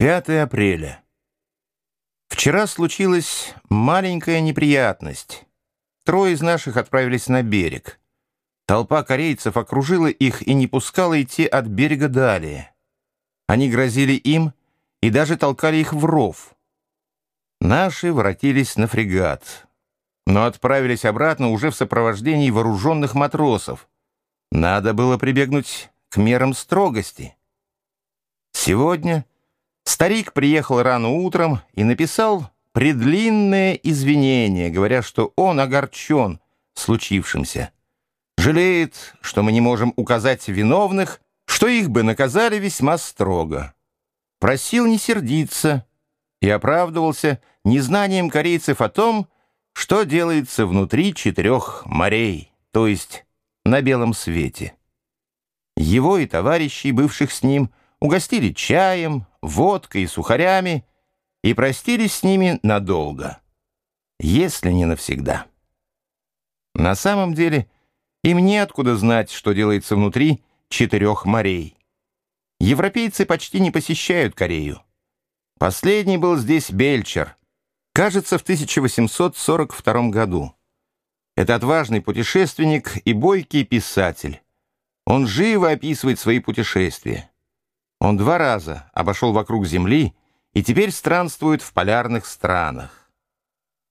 5 апреля. Вчера случилась маленькая неприятность. Трое из наших отправились на берег. Толпа корейцев окружила их и не пускала идти от берега далее. Они грозили им и даже толкали их в ров. Наши воротились на фрегат, но отправились обратно уже в сопровождении вооруженных матросов. Надо было прибегнуть к мерам строгости. Сегодня Старик приехал рано утром и написал предлинное извинение, говоря, что он огорчен случившимся. Жалеет, что мы не можем указать виновных, что их бы наказали весьма строго. Просил не сердиться и оправдывался незнанием корейцев о том, что делается внутри четырех морей, то есть на белом свете. Его и товарищей, бывших с ним, угостили чаем, водкой и сухарями и простились с ними надолго, если не навсегда. На самом деле им неоткуда знать, что делается внутри четырех морей. Европейцы почти не посещают Корею. Последний был здесь Бельчер, кажется, в 1842 году. Это отважный путешественник и бойкий писатель. Он живо описывает свои путешествия. Он два раза обошел вокруг Земли и теперь странствует в полярных странах.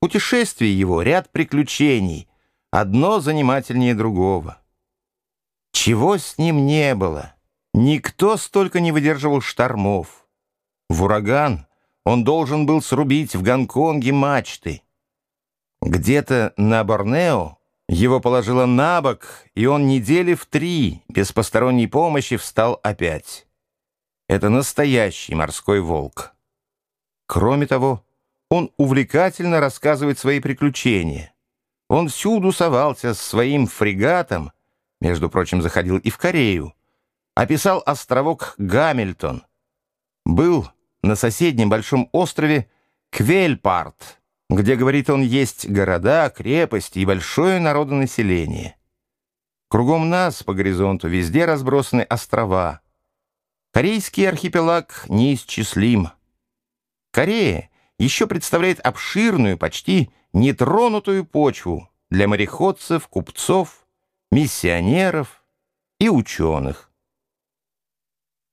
Путешествие его — ряд приключений, одно занимательнее другого. Чего с ним не было? Никто столько не выдерживал штормов. В ураган он должен был срубить в Гонконге мачты. Где-то на Борнео его положило на бок, и он недели в три без посторонней помощи встал опять. Это настоящий морской волк. Кроме того, он увлекательно рассказывает свои приключения. Он всюду совался с своим фрегатом, между прочим, заходил и в Корею, описал островок Гамильтон, был на соседнем большом острове Квельпарт, где, говорит он, есть города, крепости и большое народонаселение. Кругом нас по горизонту везде разбросаны острова — Корейский архипелаг неисчислим. Корея еще представляет обширную, почти нетронутую почву для мореходцев, купцов, миссионеров и ученых.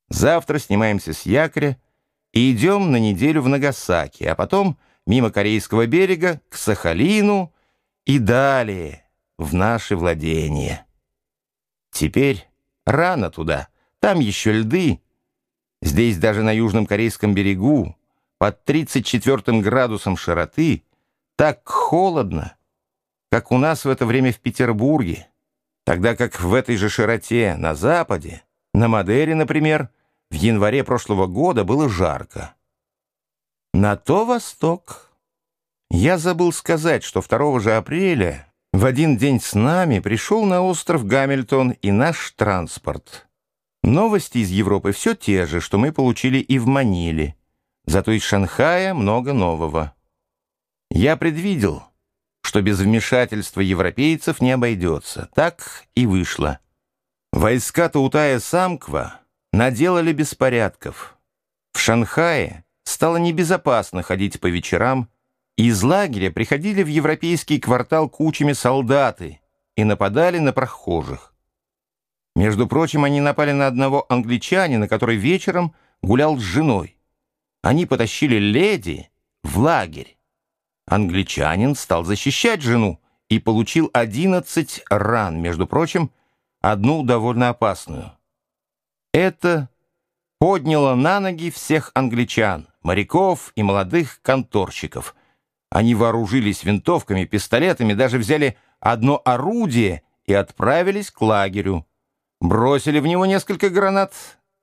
Завтра снимаемся с якоря и идем на неделю в Нагасаки, а потом мимо корейского берега к Сахалину и далее в наши владения. Теперь рано туда, там еще льды, Здесь даже на южном корейском берегу, под 34 градусом широты, так холодно, как у нас в это время в Петербурге, тогда как в этой же широте на западе, на Мадере, например, в январе прошлого года было жарко. На то восток. Я забыл сказать, что 2 же апреля в один день с нами пришел на остров Гамильтон и наш транспорт — Новости из Европы все те же, что мы получили и в Маниле. Зато из Шанхая много нового. Я предвидел, что без вмешательства европейцев не обойдется. Так и вышло. Войска Таутая-Самква наделали беспорядков. В Шанхае стало небезопасно ходить по вечерам, и из лагеря приходили в европейский квартал кучами солдаты и нападали на прохожих. Между прочим, они напали на одного англичанина, который вечером гулял с женой. Они потащили леди в лагерь. Англичанин стал защищать жену и получил 11 ран, между прочим, одну довольно опасную. Это подняло на ноги всех англичан, моряков и молодых конторщиков. Они вооружились винтовками, пистолетами, даже взяли одно орудие и отправились к лагерю бросили в него несколько гранат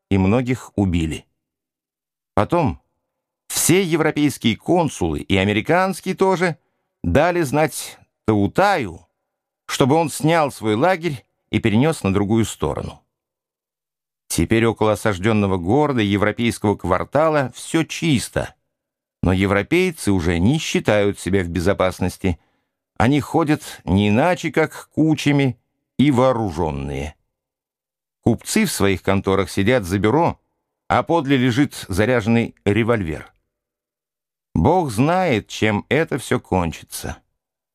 и многих убили. Потом все европейские консулы и американские тоже дали знать Таутаю, чтобы он снял свой лагерь и перенес на другую сторону. Теперь около осажденного города европейского квартала все чисто, но европейцы уже не считают себя в безопасности. Они ходят не иначе, как кучами и вооруженные. Купцы в своих конторах сидят за бюро а подле лежит заряженный револьвер. Бог знает, чем это все кончится.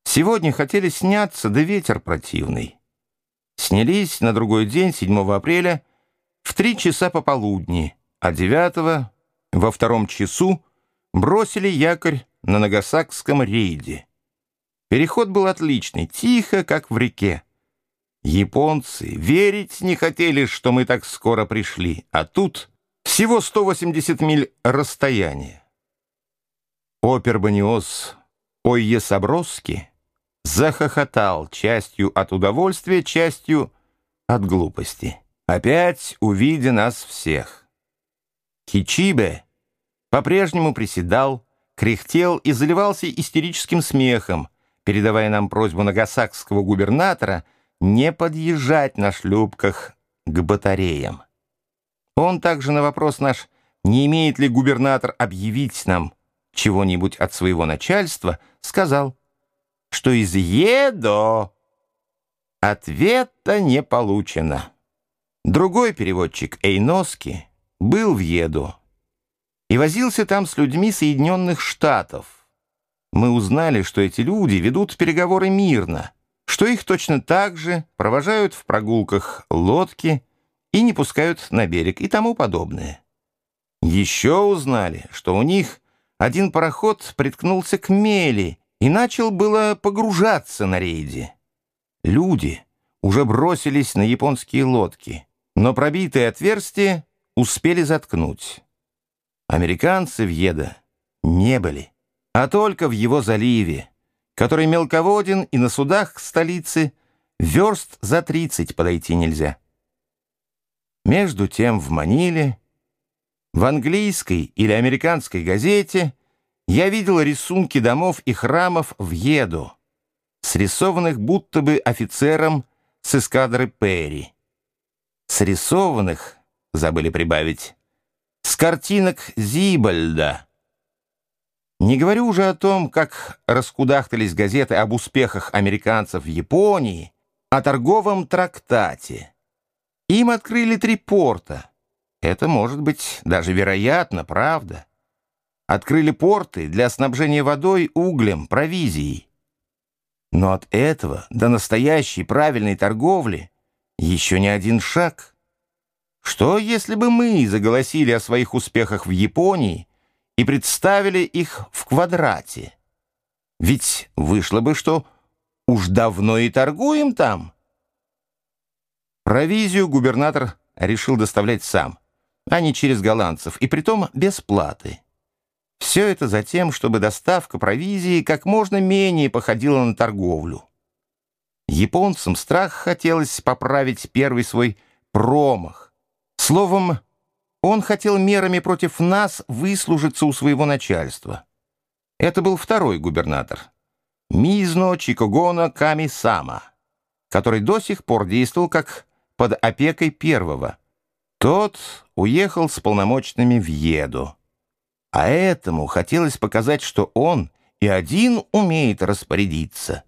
Сегодня хотели сняться, да ветер противный. Снялись на другой день, 7 апреля, в три часа пополудни, а 9 во втором часу бросили якорь на Нагасакском рейде. Переход был отличный, тихо, как в реке. Японцы верить не хотели, что мы так скоро пришли, а тут всего 180 миль расстояния. Опербаниос Ойе Саброски захохотал частью от удовольствия, частью от глупости. Опять увидя нас всех. Кичибе по-прежнему приседал, кряхтел и заливался истерическим смехом, передавая нам просьбу нагасакского губернатора не подъезжать на шлюпках к батареям. Он также на вопрос наш, не имеет ли губернатор объявить нам чего-нибудь от своего начальства, сказал, что из Едо ответа не получено. Другой переводчик Эйноски был в Еду и возился там с людьми Соединенных Штатов. Мы узнали, что эти люди ведут переговоры мирно, что их точно так же провожают в прогулках лодки и не пускают на берег и тому подобное. Еще узнали, что у них один пароход приткнулся к мели и начал было погружаться на рейде. Люди уже бросились на японские лодки, но пробитые отверстия успели заткнуть. Американцы в Еда не были, а только в его заливе, который мелководен и на судах к столице верст за 30 подойти нельзя. Между тем в Маниле, в английской или американской газете я видел рисунки домов и храмов в Еду, срисованных будто бы офицером с эскадры Перри. Срисованных, забыли прибавить, с картинок Зибальда. Не говорю уже о том, как раскудахтались газеты об успехах американцев в Японии, о торговом трактате. Им открыли три порта. Это может быть даже вероятно, правда. Открыли порты для снабжения водой, углем, провизией. Но от этого до настоящей правильной торговли еще не один шаг. Что, если бы мы заголосили о своих успехах в Японии и представили их в квадрате? Ведь вышло бы, что уж давно и торгуем там. Провизию губернатор решил доставлять сам, а не через голландцев, и притом без платы. Все это за тем, чтобы доставка провизии как можно менее походила на торговлю. Японцам страх хотелось поправить первый свой промах. Словом, он хотел мерами против нас выслужиться у своего начальства. Это был второй губернатор. Мизно Чикогона Ками-сама, который до сих пор действовал как под опекой первого. Тот уехал с полномочными в Еду. А этому хотелось показать, что он и один умеет распорядиться.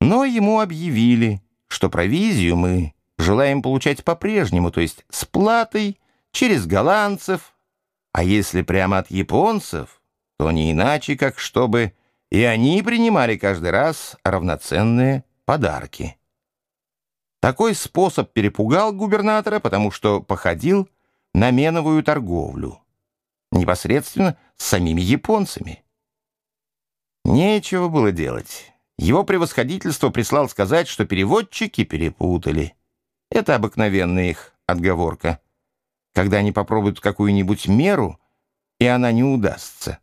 Но ему объявили, что провизию мы желаем получать по-прежнему, то есть с платой, через голландцев, а если прямо от японцев, то не иначе, как чтобы и они принимали каждый раз равноценные подарки. Такой способ перепугал губернатора, потому что походил на меновую торговлю непосредственно с самими японцами. Нечего было делать. Его превосходительство прислал сказать, что переводчики перепутали. Это обыкновенная их отговорка. Когда они попробуют какую-нибудь меру, и она не удастся.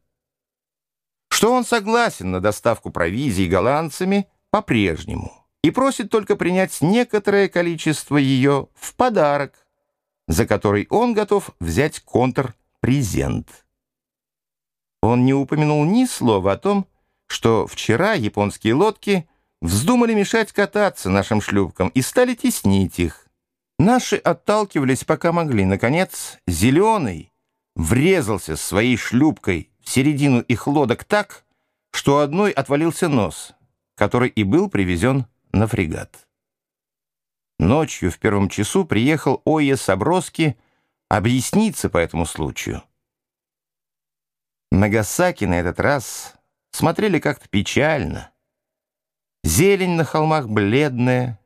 Что он согласен на доставку провизии голландцами по-прежнему и просит только принять некоторое количество ее в подарок, за который он готов взять контр презент. Он не упомянул ни слова о том, что вчера японские лодки вздумали мешать кататься нашим шлюпкам и стали теснить их. Наши отталкивались, пока могли. Наконец, зеленый врезался своей шлюпкой в середину их лодок так, что одной отвалился нос, который и был привезен на фрегат. Ночью в первом часу приехал Ойе Саброски объясниться по этому случаю. Нагасаки на этот раз смотрели как-то печально. Зелень на холмах бледная,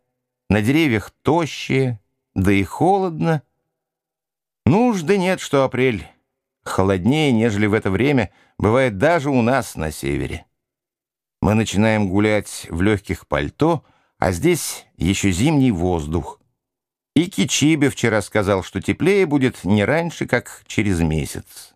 на деревьях тощие, да и холодно. Нужды нет, что апрель холоднее, нежели в это время бывает даже у нас на севере. Мы начинаем гулять в легких пальто, а здесь еще зимний воздух. И Кичибе вчера сказал, что теплее будет не раньше, как через месяц.